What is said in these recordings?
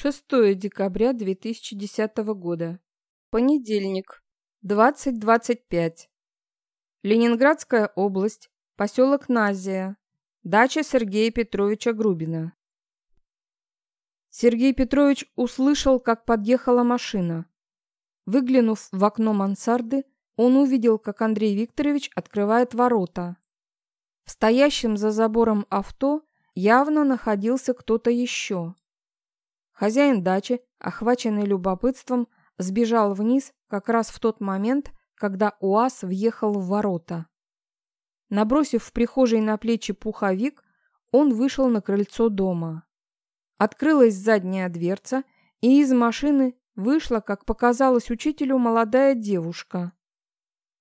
6 декабря 2010 года. Понедельник. 20.25. Ленинградская область. Поселок Назия. Дача Сергея Петровича Грубина. Сергей Петрович услышал, как подъехала машина. Выглянув в окно мансарды, он увидел, как Андрей Викторович открывает ворота. В стоящем за забором авто явно находился кто-то еще. Хозяин дачи, охваченный любопытством, сбежал вниз как раз в тот момент, когда УАЗ въехал в ворота. Набросив в прихожей на плечи пуховик, он вышел на крыльцо дома. Открылась задняя дверца, и из машины вышла, как показалось учителю, молодая девушка.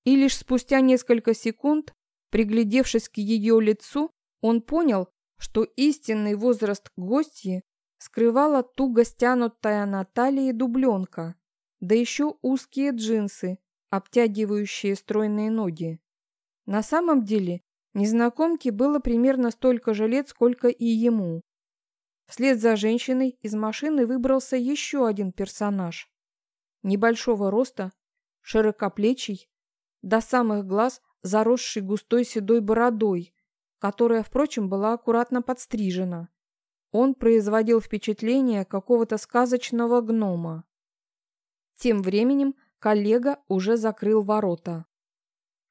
И лишь спустя несколько секунд, приглядевшись к ее лицу, он понял, что истинный возраст гостьи скрывала туго стянутая на талии дубленка, да еще узкие джинсы, обтягивающие стройные ноги. На самом деле, незнакомке было примерно столько же лет, сколько и ему. Вслед за женщиной из машины выбрался еще один персонаж. Небольшого роста, широкоплечий, до самых глаз заросший густой седой бородой, которая, впрочем, была аккуратно подстрижена. Он производил впечатление какого-то сказочного гнома. Тем временем коллега уже закрыл ворота.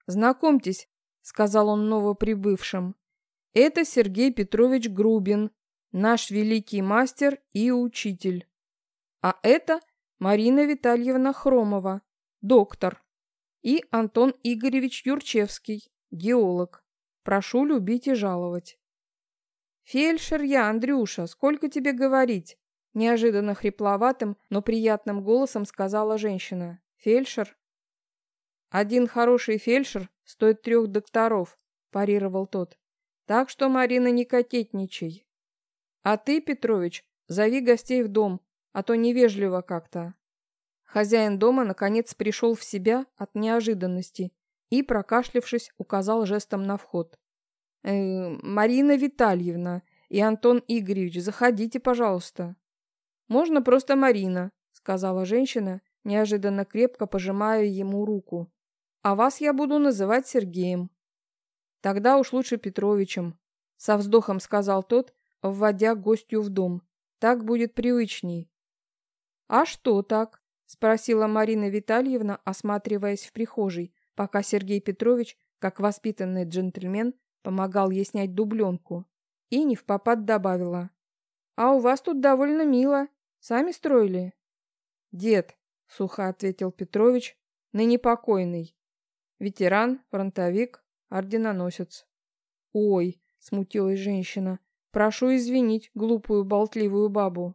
«Знакомьтесь», — сказал он новоприбывшим, — «это Сергей Петрович Грубин, наш великий мастер и учитель. А это Марина Витальевна Хромова, доктор, и Антон Игоревич Юрчевский, геолог. Прошу любить и жаловать». «Фельдшер я, Андрюша, сколько тебе говорить?» Неожиданно хрипловатым, но приятным голосом сказала женщина. «Фельдшер?» «Один хороший фельдшер стоит трех докторов», парировал тот. «Так что, Марина, не кокетничай. А ты, Петрович, зови гостей в дом, а то невежливо как-то». Хозяин дома, наконец, пришел в себя от неожиданности и, прокашлявшись, указал жестом на вход. Э, Марина Витальевна и Антон Игоревич, заходите, пожалуйста. Можно просто Марина, сказала женщина, неожиданно крепко пожимая ему руку. А вас я буду называть Сергеем. Тогда уж лучше Петровичем, со вздохом сказал тот, вводя гостью в дом. Так будет привычней. А что так? спросила Марина Витальевна, осматриваясь в прихожей, пока Сергей Петрович, как воспитанный джентльмен, помогал ей снять дубленку. И не в попад добавила. «А у вас тут довольно мило. Сами строили?» «Дед», — сухо ответил Петрович, — «ныне покойный. Ветеран, фронтовик, орденоносец». «Ой», — смутилась женщина, — «прошу извинить глупую болтливую бабу».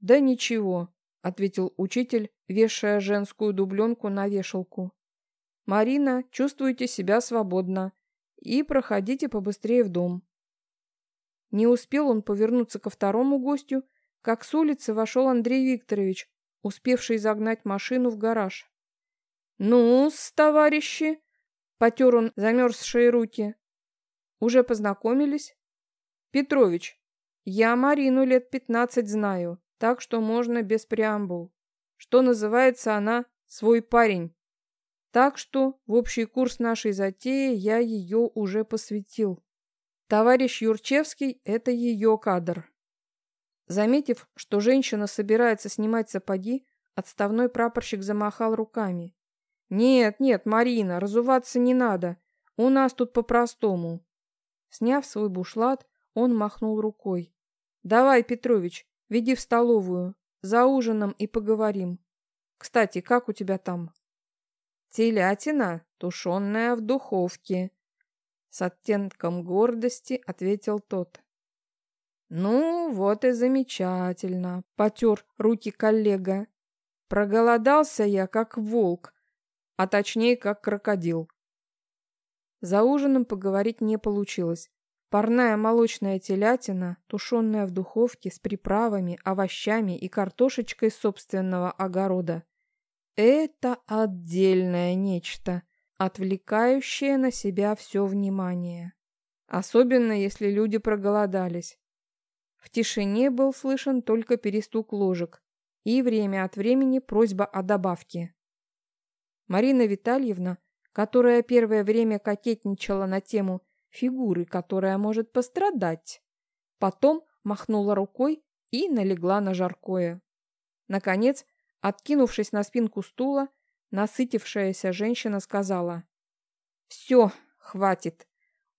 «Да ничего», — ответил учитель, вешая женскую дубленку на вешалку. «Марина, чувствуйте себя свободно и проходите побыстрее в дом. Не успел он повернуться ко второму гостю, как с улицы вошел Андрей Викторович, успевший загнать машину в гараж. ну товарищи!» — потер он замерзшие руки. «Уже познакомились?» «Петрович, я Марину лет пятнадцать знаю, так что можно без преамбул. Что называется она «свой парень». Так что в общий курс нашей затеи я ее уже посвятил. Товарищ Юрчевский – это ее кадр. Заметив, что женщина собирается снимать сапоги, отставной прапорщик замахал руками. «Нет, нет, Марина, разуваться не надо. У нас тут по-простому». Сняв свой бушлат, он махнул рукой. «Давай, Петрович, веди в столовую. За ужином и поговорим. Кстати, как у тебя там?» «Телятина, тушенная в духовке», — с оттенком гордости ответил тот. «Ну, вот и замечательно», — потер руки коллега. «Проголодался я, как волк, а точнее, как крокодил». За ужином поговорить не получилось. Парная молочная телятина, тушенная в духовке с приправами, овощами и картошечкой собственного огорода, это отдельное нечто, отвлекающее на себя все внимание. Особенно, если люди проголодались. В тишине был слышен только перестук ложек и время от времени просьба о добавке. Марина Витальевна, которая первое время кокетничала на тему фигуры, которая может пострадать, потом махнула рукой и налегла на жаркое. Наконец, откинувшись на спинку стула, насытившаяся женщина сказала «Все, хватит.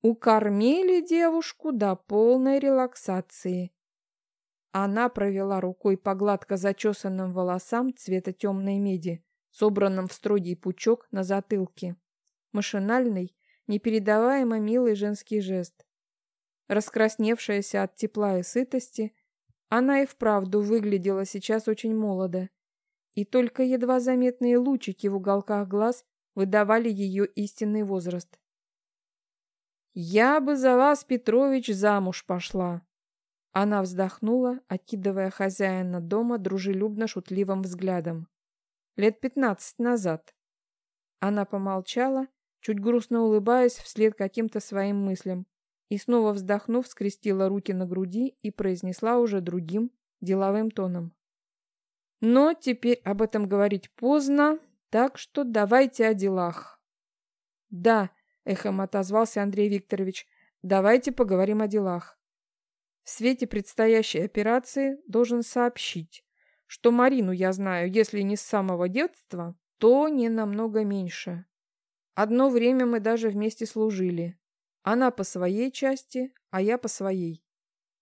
Укормили девушку до полной релаксации. Она провела рукой по гладко зачесанным волосам цвета темной меди, собранным в строгий пучок на затылке. Машинальный, непередаваемо милый женский жест. Раскрасневшаяся от тепла и сытости, она и вправду выглядела сейчас очень молодо, и только едва заметные лучики в уголках глаз выдавали ее истинный возраст. «Я бы за вас, Петрович, замуж пошла», она вздохнула, окидывая хозяина дома дружелюбно-шутливым взглядом. Лет пятнадцать назад. Она помолчала, чуть грустно улыбаясь вслед каким-то своим мыслям, и снова вздохнув, скрестила руки на груди и произнесла уже другим, деловым тоном. Но теперь об этом говорить поздно, так что давайте о делах. Да, эхом отозвался Андрей Викторович, давайте поговорим о делах. В свете предстоящей операции должен сообщить, что Марину я знаю, если не с самого детства, то не намного меньше. Одно время мы даже вместе служили. Она по своей части, а я по своей.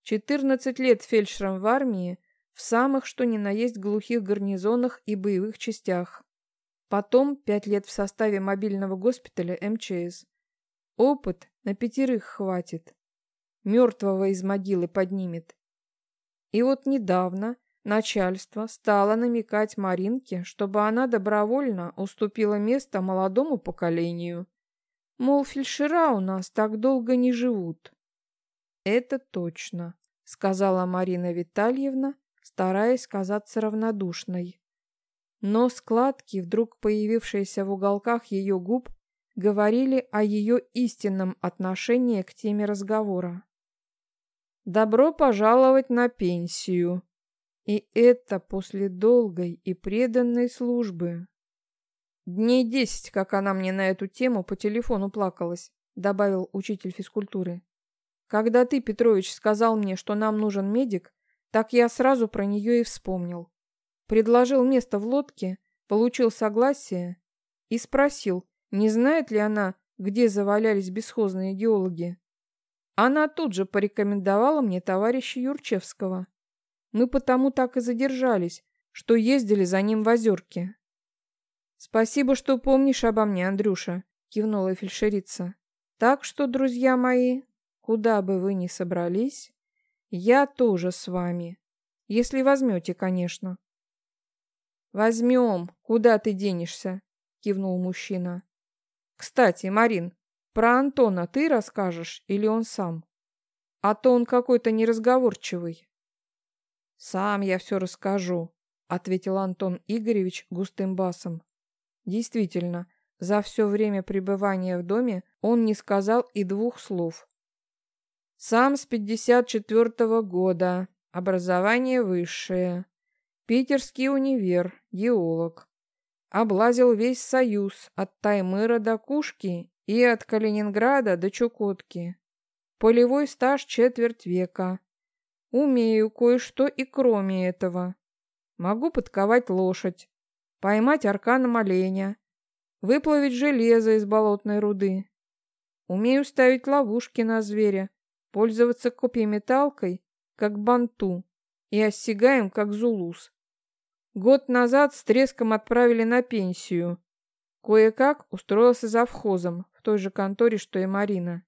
Четырнадцать лет фельдшером в армии, в самых что ни на есть глухих гарнизонах и боевых частях. Потом пять лет в составе мобильного госпиталя МЧС. Опыт на пятерых хватит мертвого из могилы поднимет. И вот недавно начальство стало намекать Маринке, чтобы она добровольно уступила место молодому поколению. Мол, фельдшера у нас так долго не живут. Это точно, сказала Марина Витальевна, стараясь казаться равнодушной. Но складки, вдруг появившиеся в уголках ее губ, говорили о ее истинном отношении к теме разговора. Добро пожаловать на пенсию. И это после долгой и преданной службы. Дней десять, как она мне на эту тему по телефону плакалась, добавил учитель физкультуры. Когда ты, Петрович, сказал мне, что нам нужен медик, так я сразу про нее и вспомнил. Предложил место в лодке, получил согласие и спросил, не знает ли она, где завалялись бесхозные геологи. Она тут же порекомендовала мне товарища Юрчевского. Мы потому так и задержались, что ездили за ним в озерке. «Спасибо, что помнишь обо мне, Андрюша», — кивнула фельдшерица. «Так что, друзья мои, куда бы вы ни собрались, я тоже с вами. Если возьмете, конечно». «Возьмем. Куда ты денешься?» — кивнул мужчина. «Кстати, Марин, про Антона ты расскажешь или он сам? А то он какой-то неразговорчивый. Сам я все расскажу, ответил Антон Игоревич густым басом. Действительно, за все время пребывания в доме он не сказал и двух слов. Сам с 54-го года, образование высшее, Питерский универ, геолог. Облазил весь Союз, от Таймыра до Кушки и от Калининграда до Чукотки. Полевой стаж четверть века. Умею кое-что и кроме этого. Могу подковать лошадь, поймать арканом оленя, выплавить железо из болотной руды. Умею ставить ловушки на зверя, пользоваться копьеметалкой, как банту, и осягаем, как зулус. Год назад с треском отправили на пенсию. Кое-как устроился завхозом, той же конторе, что и Марина.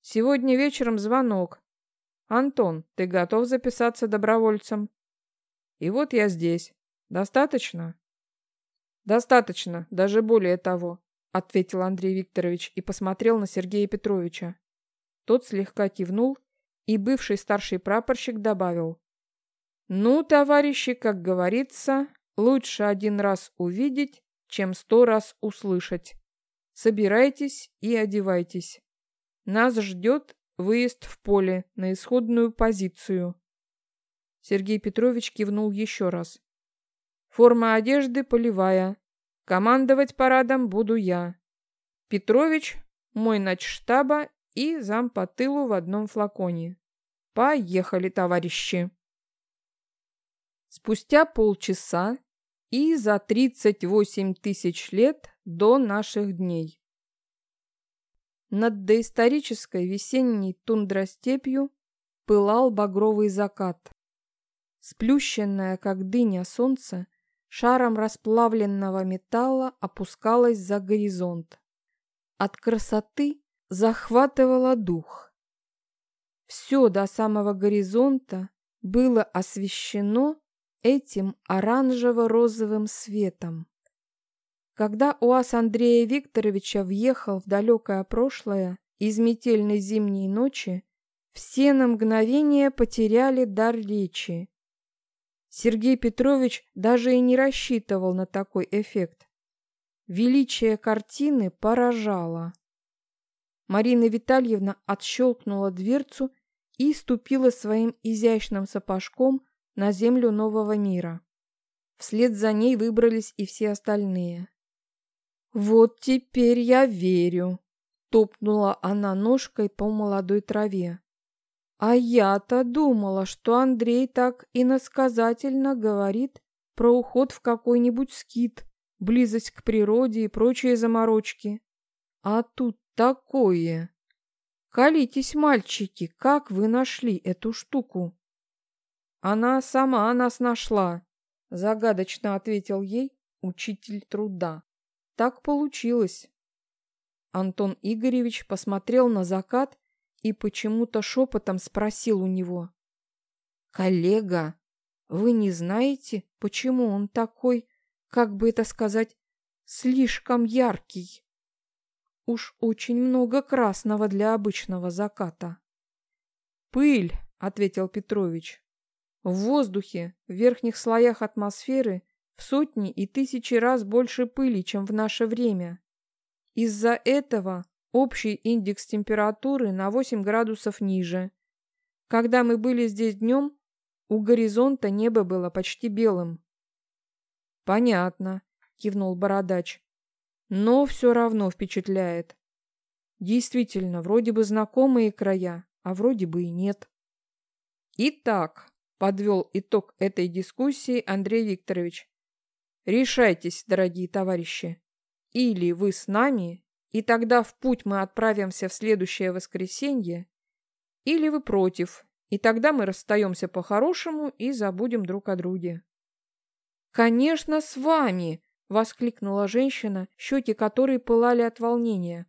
Сегодня вечером звонок. Антон, ты готов записаться добровольцем? И вот я здесь. Достаточно? Достаточно, даже более того, ответил Андрей Викторович и посмотрел на Сергея Петровича. Тот слегка кивнул, и бывший старший прапорщик добавил: "Ну, товарищи, как говорится, лучше один раз увидеть, чем сто раз услышать". Собирайтесь и одевайтесь. Нас ждет выезд в поле на исходную позицию. Сергей Петрович кивнул еще раз. Форма одежды полевая. Командовать парадом буду я. Петрович, мой начштаба и зам по тылу в одном флаконе. Поехали, товарищи. Спустя полчаса и за 38 тысяч лет до наших дней. Над доисторической весенней тундростепью пылал багровый закат. Сплющенное, как дыня солнце, шаром расплавленного металла опускалось за горизонт. От красоты захватывало дух. Все до самого горизонта было освещено этим оранжево-розовым светом. Когда УАЗ Андрея Викторовича въехал в далекое прошлое из метельной зимней ночи, все на мгновение потеряли дар речи. Сергей Петрович даже и не рассчитывал на такой эффект. Величие картины поражало. Марина Витальевна отщелкнула дверцу и ступила своим изящным сапожком на землю нового мира. Вслед за ней выбрались и все остальные. «Вот теперь я верю», — топнула она ножкой по молодой траве. «А я-то думала, что Андрей так иносказательно говорит про уход в какой-нибудь скит, близость к природе и прочие заморочки. А тут такое! Колитесь, мальчики, как вы нашли эту штуку?» «Она сама нас нашла», — загадочно ответил ей учитель труда. Так получилось. Антон Игоревич посмотрел на закат и почему-то шепотом спросил у него. «Коллега, вы не знаете, почему он такой, как бы это сказать, слишком яркий? Уж очень много красного для обычного заката». «Пыль», — ответил Петрович. «В воздухе, в верхних слоях атмосферы в сотни и тысячи раз больше пыли, чем в наше время. Из-за этого общий индекс температуры на 8 градусов ниже. Когда мы были здесь днем, у горизонта небо было почти белым. «Понятно», — кивнул Бородач. «Но все равно впечатляет. Действительно, вроде бы знакомые края, а вроде бы и нет». «Итак», — подвел итог этой дискуссии Андрей Викторович, Решайтесь, дорогие товарищи. Или вы с нами, и тогда в путь мы отправимся в следующее воскресенье, или вы против, и тогда мы расстаемся по-хорошему и забудем друг о друге. «Конечно, с вами!» — воскликнула женщина, щеки которой пылали от волнения.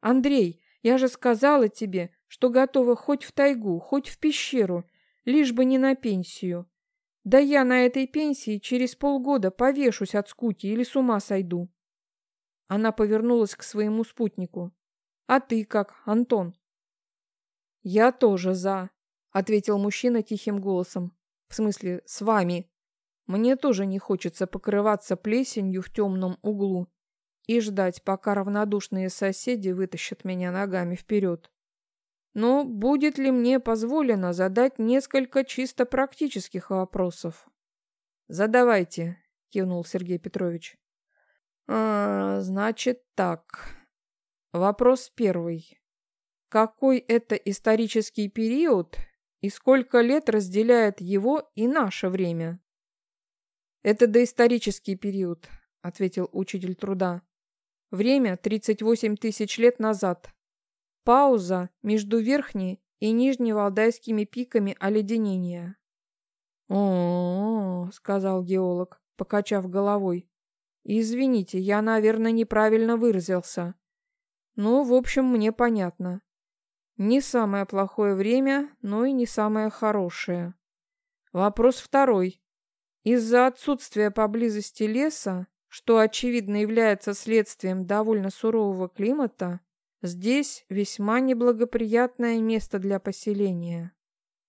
«Андрей, я же сказала тебе, что готова хоть в тайгу, хоть в пещеру, лишь бы не на пенсию. Да я на этой пенсии через полгода повешусь от скуки или с ума сойду. Она повернулась к своему спутнику. А ты как, Антон? Я тоже за, ответил мужчина тихим голосом. В смысле, с вами. Мне тоже не хочется покрываться плесенью в темном углу и ждать, пока равнодушные соседи вытащат меня ногами вперед. Но будет ли мне позволено задать несколько чисто практических вопросов? Задавайте, кивнул Сергей Петрович. А, значит так. Вопрос первый. Какой это исторический период и сколько лет разделяет его и наше время? Это доисторический период, ответил учитель труда. Время 38 тысяч лет назад. Пауза между верхней и нижней валдайскими пиками оледенения. «О-о-о», — сказал геолог, покачав головой. «Извините, я, наверное, неправильно выразился. Ну, в общем, мне понятно. Не самое плохое время, но и не самое хорошее. Вопрос второй. Из-за отсутствия поблизости леса, что очевидно является следствием довольно сурового климата, Здесь весьма неблагоприятное место для поселения.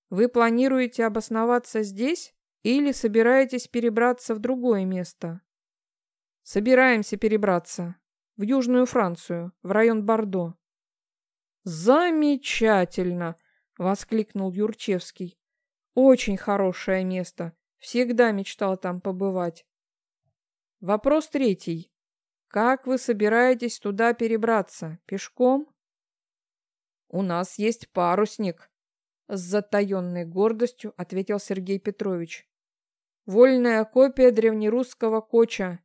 Вы планируете обосноваться здесь или собираетесь перебраться в другое место? Собираемся перебраться в Южную Францию, в район Бордо. Замечательно! воскликнул Юрчевский. Очень хорошее место. Всегда мечтал там побывать. Вопрос третий. Как вы собираетесь туда перебраться? Пешком? У нас есть парусник, с затаенной гордостью ответил Сергей Петрович. Вольная копия древнерусского коча.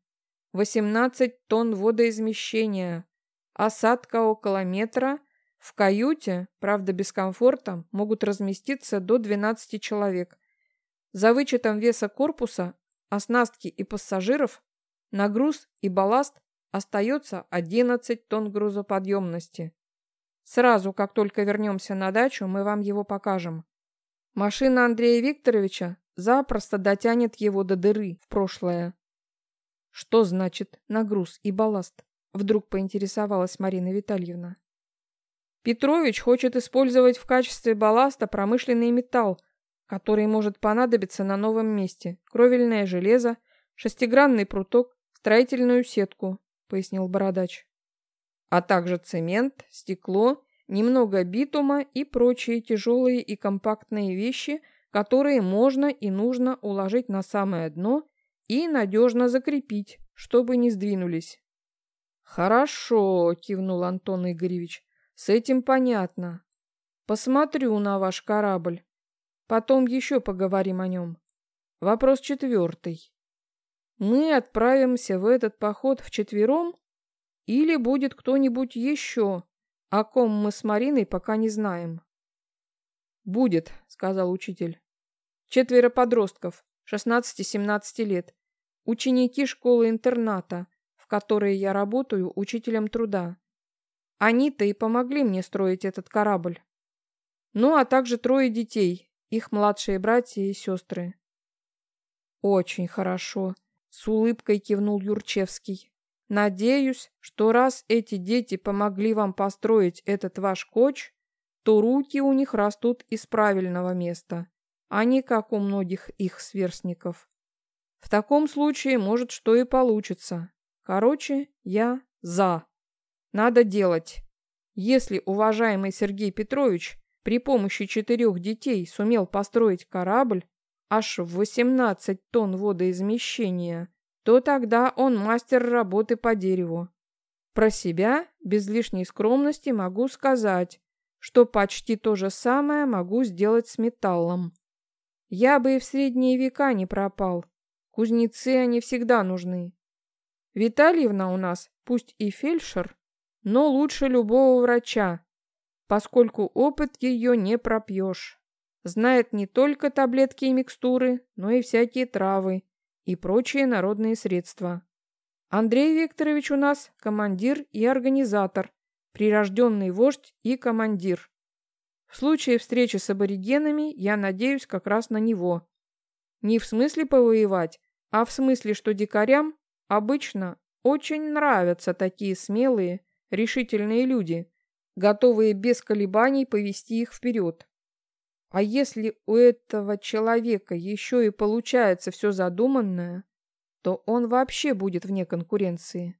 18 тонн водоизмещения. Осадка около метра. В каюте, правда без комфорта, могут разместиться до 12 человек. За вычетом веса корпуса, оснастки и пассажиров, нагруз и балласт остается 11 тонн грузоподъемности. Сразу, как только вернемся на дачу, мы вам его покажем. Машина Андрея Викторовича запросто дотянет его до дыры в прошлое. Что значит нагруз и балласт? Вдруг поинтересовалась Марина Витальевна. Петрович хочет использовать в качестве балласта промышленный металл, который может понадобиться на новом месте. Кровельное железо, шестигранный пруток, строительную сетку, пояснил Бородач. А также цемент, стекло, немного битума и прочие тяжелые и компактные вещи, которые можно и нужно уложить на самое дно и надежно закрепить, чтобы не сдвинулись. «Хорошо», — кивнул Антон Игоревич. С этим понятно. Посмотрю на ваш корабль. Потом еще поговорим о нем. Вопрос четвертый. Мы отправимся в этот поход вчетвером или будет кто-нибудь еще, о ком мы с Мариной пока не знаем? Будет, сказал учитель. Четверо подростков, 16-17 лет, ученики школы-интерната, в которой я работаю учителем труда. Они-то и помогли мне строить этот корабль. Ну, а также трое детей, их младшие братья и сестры. Очень хорошо, с улыбкой кивнул Юрчевский. Надеюсь, что раз эти дети помогли вам построить этот ваш коч, то руки у них растут из правильного места, а не как у многих их сверстников. В таком случае, может, что и получится. Короче, я за. Надо делать. Если уважаемый Сергей Петрович при помощи четырех детей сумел построить корабль аж в 18 тонн водоизмещения, то тогда он мастер работы по дереву. Про себя, без лишней скромности, могу сказать, что почти то же самое могу сделать с металлом. Я бы и в средние века не пропал. Кузнецы они всегда нужны. Витальевна у нас, пусть и фельдшер, но лучше любого врача, поскольку опыт ее не пропьешь. Знает не только таблетки и микстуры, но и всякие травы и прочие народные средства. Андрей Викторович у нас командир и организатор, прирожденный вождь и командир. В случае встречи с аборигенами я надеюсь как раз на него. Не в смысле повоевать, а в смысле, что дикарям обычно очень нравятся такие смелые решительные люди, готовые без колебаний повести их вперед. А если у этого человека еще и получается все задуманное, то он вообще будет вне конкуренции.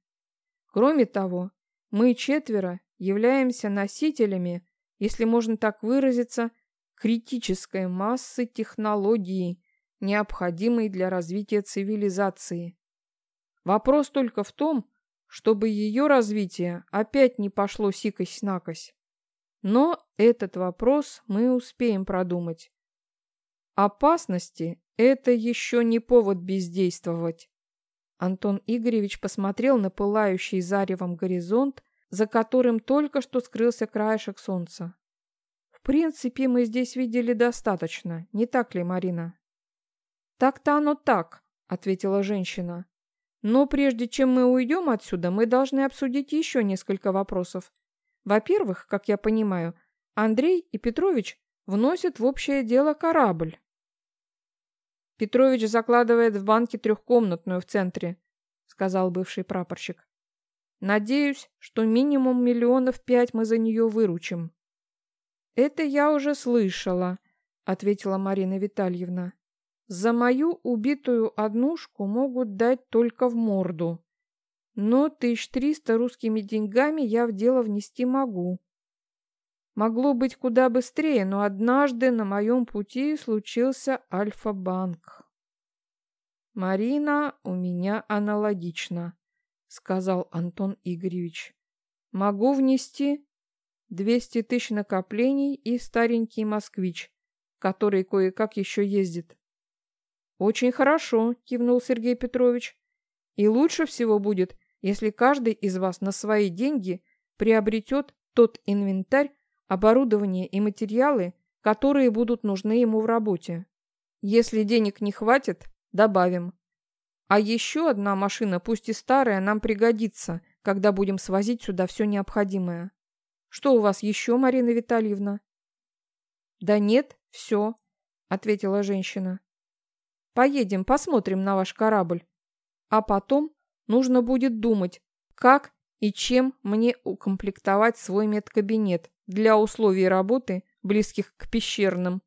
Кроме того, мы четверо являемся носителями, если можно так выразиться, критической массы технологии, необходимой для развития цивилизации. Вопрос только в том, чтобы ее развитие опять не пошло сикось-накось. Но этот вопрос мы успеем продумать. Опасности – это еще не повод бездействовать. Антон Игоревич посмотрел на пылающий заревом горизонт, за которым только что скрылся краешек солнца. В принципе, мы здесь видели достаточно, не так ли, Марина? Так-то оно так, ответила женщина. Но прежде чем мы уйдем отсюда, мы должны обсудить еще несколько вопросов. Во-первых, как я понимаю, Андрей и Петрович вносят в общее дело корабль. Петрович закладывает в банке трехкомнатную в центре, сказал бывший прапорщик. Надеюсь, что минимум миллионов пять мы за нее выручим. Это я уже слышала, ответила Марина Витальевна. За мою убитую однушку могут дать только в морду. Но тысяч триста русскими деньгами я в дело внести могу. Могло быть куда быстрее, но однажды на моем пути случился Альфа-банк. «Марина у меня аналогично», — сказал Антон Игоревич. «Могу внести 200 тысяч накоплений и старенький москвич, который кое-как еще ездит». «Очень хорошо», — кивнул Сергей Петрович. «И лучше всего будет, если каждый из вас на свои деньги приобретет тот инвентарь, оборудование и материалы, которые будут нужны ему в работе. Если денег не хватит, добавим. А еще одна машина, пусть и старая, нам пригодится, когда будем свозить сюда все необходимое. Что у вас еще, Марина Витальевна? Да нет, все, ответила женщина. Поедем, посмотрим на ваш корабль. А потом нужно будет думать, как и чем мне укомплектовать свой медкабинет для условий работы, близких к пещерным.